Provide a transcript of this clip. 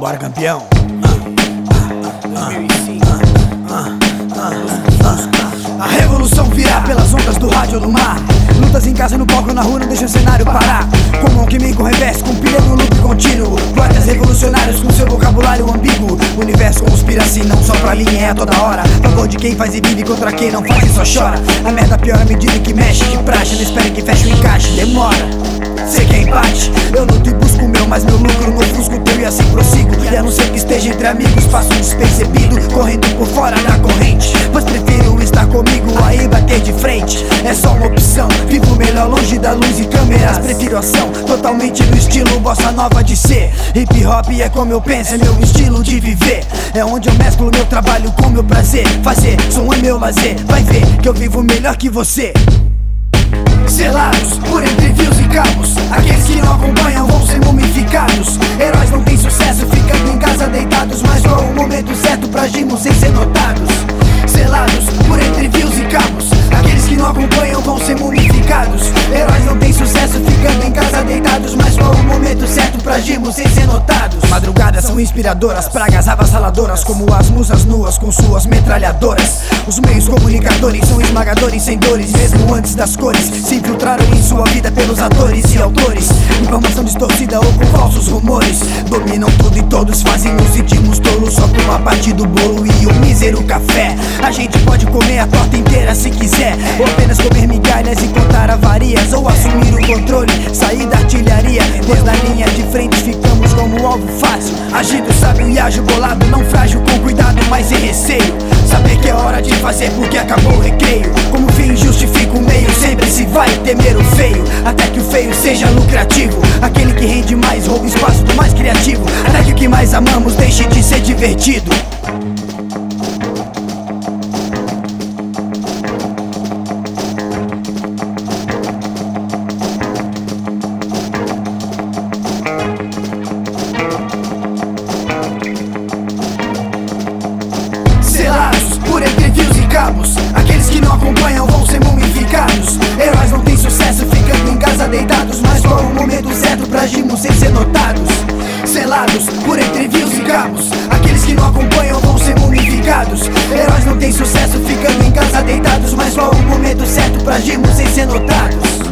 Bora, campeão. A revolução virá pelas ondas do rádio ou do mar. Lutas em casa, no palco, na rua, não deixa o cenário parar. Como um químico revés, com pilha no loop contínuo. Poetas revolucionários com seu vocabulário ambíguo. O universo conspira assim, não só pra linha, é toda hora. Favor de quem faz e vive contra quem não faz e só chora. A merda piora à medida que mexe de praxe. Não espere que feche o encaixe, demora. Sei que é empate, eu luto e busco o meu, mas meu lucro no fusco teu e assim prossigo. A não ser que esteja entre amigos, passo despercebido, correndo por fora da corrente. Mas prefiro estar comigo aí bater de frente. É só uma opção, vivo melhor longe da luz e câmeras. Prefiro ação, totalmente no estilo bossa nova de ser. Hip hop é como eu penso, é meu estilo de viver. É onde eu mesclo meu trabalho com meu prazer. Fazer som é meu lazer, vai ver que eu vivo melhor que você. Agirmos sem ser notados Selados por entre fios e cabos. Aqueles que não acompanham vão ser mumificados. Heróis não têm sucesso ficando em casa deitados Mas qual o momento certo pra agirmos sem ser notados inspiradoras, pragas avassaladoras Como as musas nuas com suas metralhadoras. Os meios comunicadores são esmagadores sem dores Mesmo antes das cores. Se infiltraram em sua vida pelos atores e autores. Informação distorcida ou com falsos rumores. Dominam tudo e todos fazem nos sentirmos tolos Só com uma parte do bolo e um mísero café. A gente pode comer a torta inteira se quiser Ou apenas comer migalhas e contar avarias Ou assumir o controle, sair da artilharia. Pois na linha de frente ficamos como alvo fácil Agido sábio e ágil bolado, não frágil com cuidado, mas sem receio. Saber que é hora de fazer porque acabou o recreio. Como fim justifica o meio, sempre se vai temer o feio. Até que o feio seja lucrativo. Aquele que rende mais, rouba espaço do mais criativo. Até que o que mais amamos deixe de ser divertido agirmos sem ser notados? Selados por entre fios e cabos Aqueles que não acompanham vão ser mumificados Heróis não têm sucesso ficando em casa deitados Mas qual o momento certo pra agirmos sem ser notados?